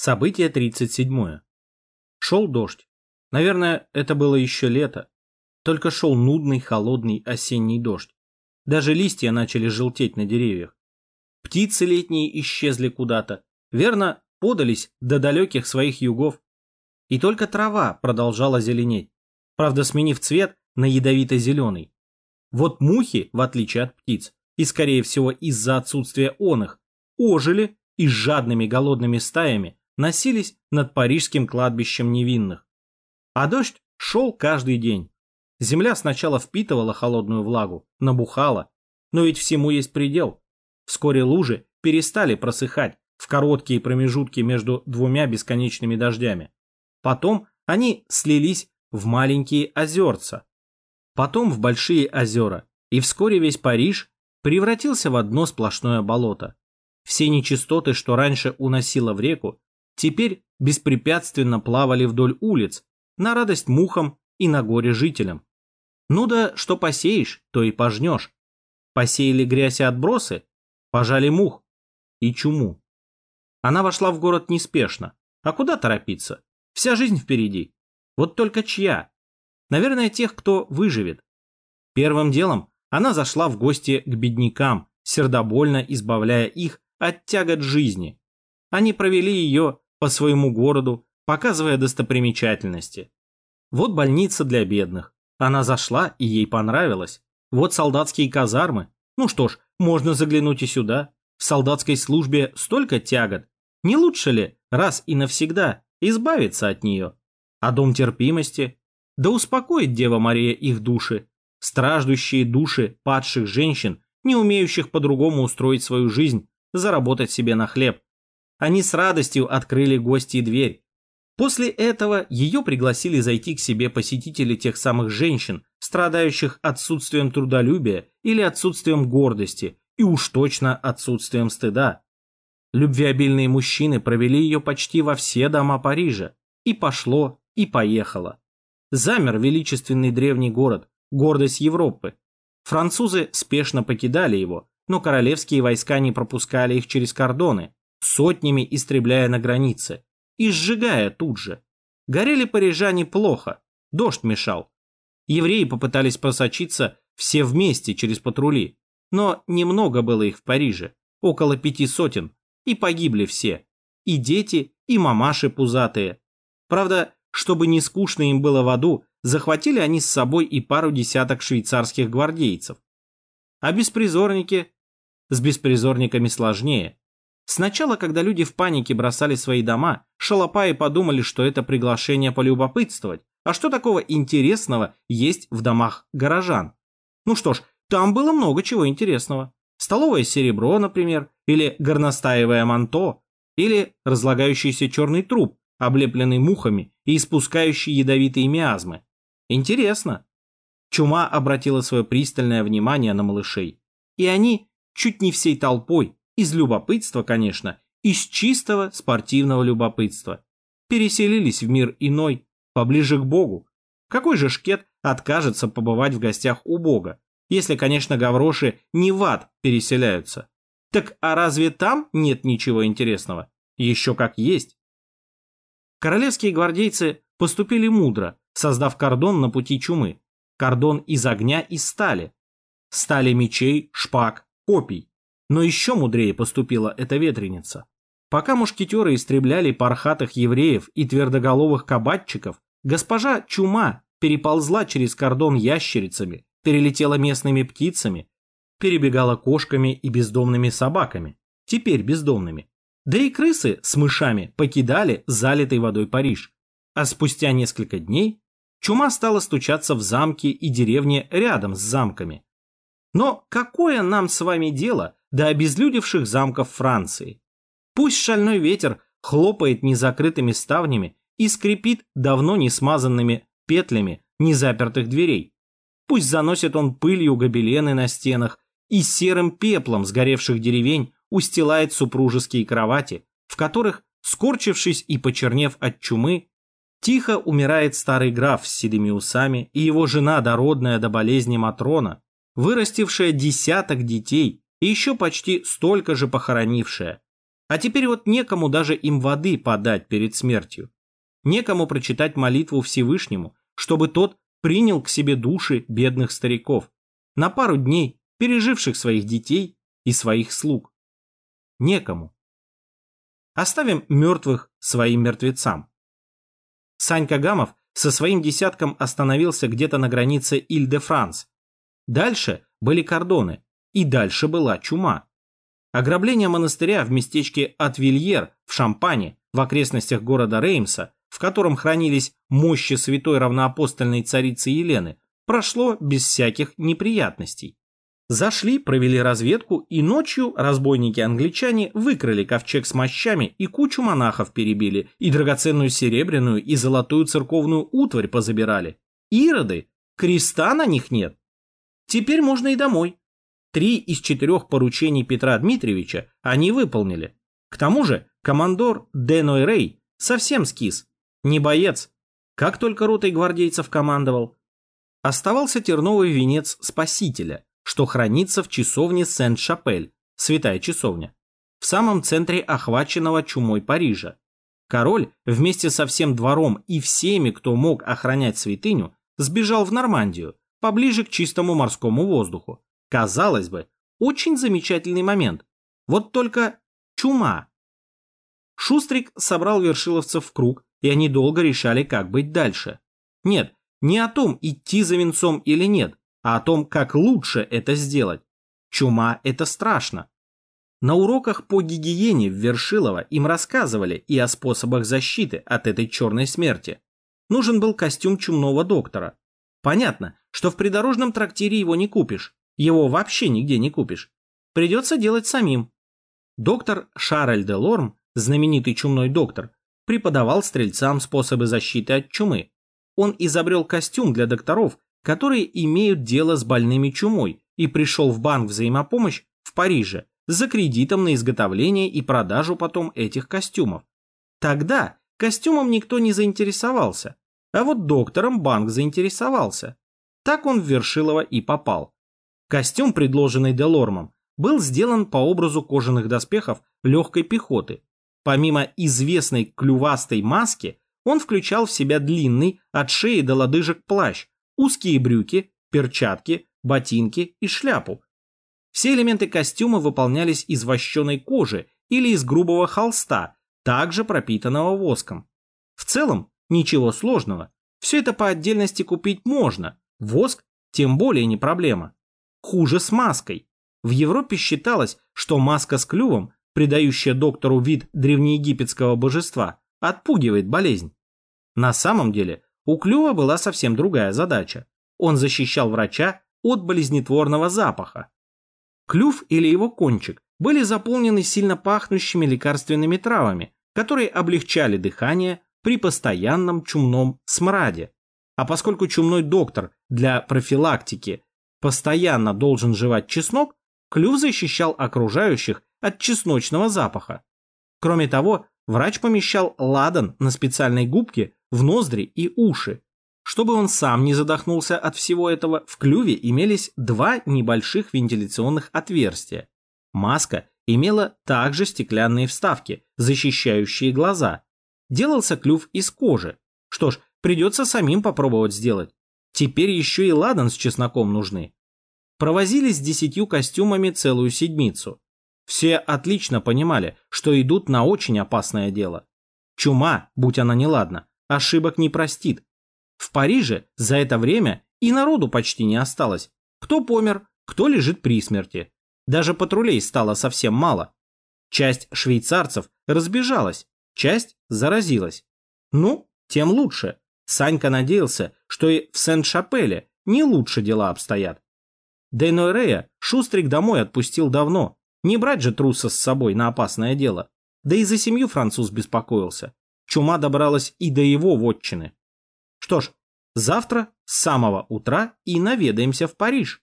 Событие 37. Шел дождь. Наверное, это было еще лето. Только шел нудный, холодный осенний дождь. Даже листья начали желтеть на деревьях. Птицы летние исчезли куда-то. Верно, подались до далеких своих югов. И только трава продолжала зеленеть. Правда, сменив цвет на ядовито-зеленый. Вот мухи, в отличие от птиц, и скорее всего из-за отсутствия он их, ожили и с жадными голодными стаями носились над парижским кладбищем невинных. А дождь шел каждый день. Земля сначала впитывала холодную влагу, набухала, но ведь всему есть предел. Вскоре лужи перестали просыхать в короткие промежутки между двумя бесконечными дождями. Потом они слились в маленькие озерца, потом в большие озера, и вскоре весь Париж превратился в одно сплошное болото. Все нечистоты, что раньше уносило в реку, теперь беспрепятственно плавали вдоль улиц, на радость мухам и на горе жителям. Ну да, что посеешь, то и пожнешь. Посеяли грязь и отбросы, пожали мух и чуму. Она вошла в город неспешно. А куда торопиться? Вся жизнь впереди. Вот только чья? Наверное, тех, кто выживет. Первым делом она зашла в гости к беднякам, сердобольно избавляя их от тягот жизни. Они провели ее по своему городу, показывая достопримечательности. Вот больница для бедных. Она зашла, и ей понравилось. Вот солдатские казармы. Ну что ж, можно заглянуть и сюда. В солдатской службе столько тягот. Не лучше ли раз и навсегда избавиться от нее? А дом терпимости? Да успокоит Дева Мария их души. Страждущие души падших женщин, не умеющих по-другому устроить свою жизнь, заработать себе на хлеб. Они с радостью открыли гости дверь. После этого ее пригласили зайти к себе посетители тех самых женщин, страдающих отсутствием трудолюбия или отсутствием гордости, и уж точно отсутствием стыда. Любвеобильные мужчины провели ее почти во все дома Парижа. И пошло, и поехало. Замер величественный древний город, гордость Европы. Французы спешно покидали его, но королевские войска не пропускали их через кордоны, сотнями истребляя на границе и сжигая тут же. Горели парижане плохо, дождь мешал. Евреи попытались просочиться все вместе через патрули, но немного было их в Париже, около пяти сотен, и погибли все, и дети, и мамаши пузатые. Правда, чтобы не скучно им было в аду, захватили они с собой и пару десяток швейцарских гвардейцев. А беспризорники? С беспризорниками сложнее. Сначала, когда люди в панике бросали свои дома, шалопаи подумали, что это приглашение полюбопытствовать. А что такого интересного есть в домах горожан? Ну что ж, там было много чего интересного. Столовое серебро, например, или горностаевое манто, или разлагающийся черный труп, облепленный мухами и испускающий ядовитые миазмы. Интересно. Чума обратила свое пристальное внимание на малышей. И они чуть не всей толпой из любопытства, конечно, из чистого спортивного любопытства. Переселились в мир иной, поближе к Богу. Какой же шкет откажется побывать в гостях у Бога, если, конечно, гавроши не в ад переселяются? Так а разве там нет ничего интересного? Еще как есть. Королевские гвардейцы поступили мудро, создав кордон на пути чумы. Кордон из огня и стали. Стали мечей, шпаг, копий. Но еще мудрее поступила эта ветреница. Пока мушкетеры истребляли пархатых евреев и твердоголовых кабатчиков, госпожа Чума переползла через кордон ящерицами, перелетела местными птицами, перебегала кошками и бездомными собаками, теперь бездомными. Да и крысы с мышами покидали залитый водой Париж. А спустя несколько дней чума стала стучаться в замки и деревни рядом с замками. Но какое нам с вами дело до обезлюдевших замков Франции. Пусть шальной ветер хлопает незакрытыми ставнями и скрипит давно не смазанными петлями незапертых дверей. Пусть заносит он пылью гобелены на стенах и серым пеплом сгоревших деревень устилает супружеские кровати, в которых, скорчившись и почернев от чумы, тихо умирает старый граф с седыми усами и его жена дородная до болезни Матрона, вырастившая десяток детей и еще почти столько же похоронившая. А теперь вот некому даже им воды подать перед смертью. Некому прочитать молитву Всевышнему, чтобы тот принял к себе души бедных стариков, на пару дней переживших своих детей и своих слуг. Некому. Оставим мертвых своим мертвецам. Санька Гамов со своим десятком остановился где-то на границе Иль-де-Франс. Дальше были кордоны, и дальше была чума. Ограбление монастыря в местечке Атвильер в Шампане, в окрестностях города Реймса, в котором хранились мощи святой равноапостольной царицы Елены, прошло без всяких неприятностей. Зашли, провели разведку, и ночью разбойники-англичане выкрали ковчег с мощами и кучу монахов перебили, и драгоценную серебряную и золотую церковную утварь позабирали. Ироды, креста на них нет. Теперь можно и домой. Три из четырех поручений Петра Дмитриевича они выполнили. К тому же командор Деной Рей совсем скис. Не боец. Как только ротой гвардейцев командовал. Оставался терновый венец Спасителя, что хранится в часовне Сент-Шапель, святая часовня, в самом центре охваченного чумой Парижа. Король вместе со всем двором и всеми, кто мог охранять святыню, сбежал в Нормандию, поближе к чистому морскому воздуху, Казалось бы, очень замечательный момент. Вот только чума. Шустрик собрал вершиловцев в круг, и они долго решали, как быть дальше. Нет, не о том, идти за венцом или нет, а о том, как лучше это сделать. Чума – это страшно. На уроках по гигиене в Вершилово им рассказывали и о способах защиты от этой черной смерти. Нужен был костюм чумного доктора. Понятно, что в придорожном трактире его не купишь, его вообще нигде не купишь. Придется делать самим. Доктор Шарль де Лорм, знаменитый чумной доктор, преподавал стрельцам способы защиты от чумы. Он изобрел костюм для докторов, которые имеют дело с больными чумой, и пришел в банк взаимопомощь в Париже за кредитом на изготовление и продажу потом этих костюмов. Тогда костюмом никто не заинтересовался, а вот доктором банк заинтересовался. Так он в Вершилово и попал. Костюм, предложенный Делормом, был сделан по образу кожаных доспехов легкой пехоты. Помимо известной клювастой маски, он включал в себя длинный от шеи до лодыжек плащ, узкие брюки, перчатки, ботинки и шляпу. Все элементы костюма выполнялись из вощеной кожи или из грубого холста, также пропитанного воском. В целом, ничего сложного. Все это по отдельности купить можно, воск тем более не проблема. Хуже с маской. В Европе считалось, что маска с клювом, придающая доктору вид древнеегипетского божества, отпугивает болезнь. На самом деле, у клюва была совсем другая задача. Он защищал врача от болезнетворного запаха. Клюв или его кончик были заполнены сильно пахнущими лекарственными травами, которые облегчали дыхание при постоянном чумном смраде. А поскольку чумной доктор для профилактики постоянно должен жевать чеснок, клюв защищал окружающих от чесночного запаха. Кроме того, врач помещал ладан на специальной губке в ноздри и уши. Чтобы он сам не задохнулся от всего этого, в клюве имелись два небольших вентиляционных отверстия. Маска имела также стеклянные вставки, защищающие глаза. Делался клюв из кожи. Что ж, придется самим попробовать сделать. Теперь еще и ладан с чесноком нужны. Провозились с десятью костюмами целую седмицу. Все отлично понимали, что идут на очень опасное дело. Чума, будь она неладна, ошибок не простит. В Париже за это время и народу почти не осталось. Кто помер, кто лежит при смерти. Даже патрулей стало совсем мало. Часть швейцарцев разбежалась, часть заразилась. Ну, тем лучше. Санька надеялся, что и в Сен-Шапеле не лучше дела обстоят. Дейнойрея Шустрик домой отпустил давно. Не брать же труса с собой на опасное дело. Да и за семью француз беспокоился. Чума добралась и до его вотчины. Что ж, завтра с самого утра и наведаемся в Париж.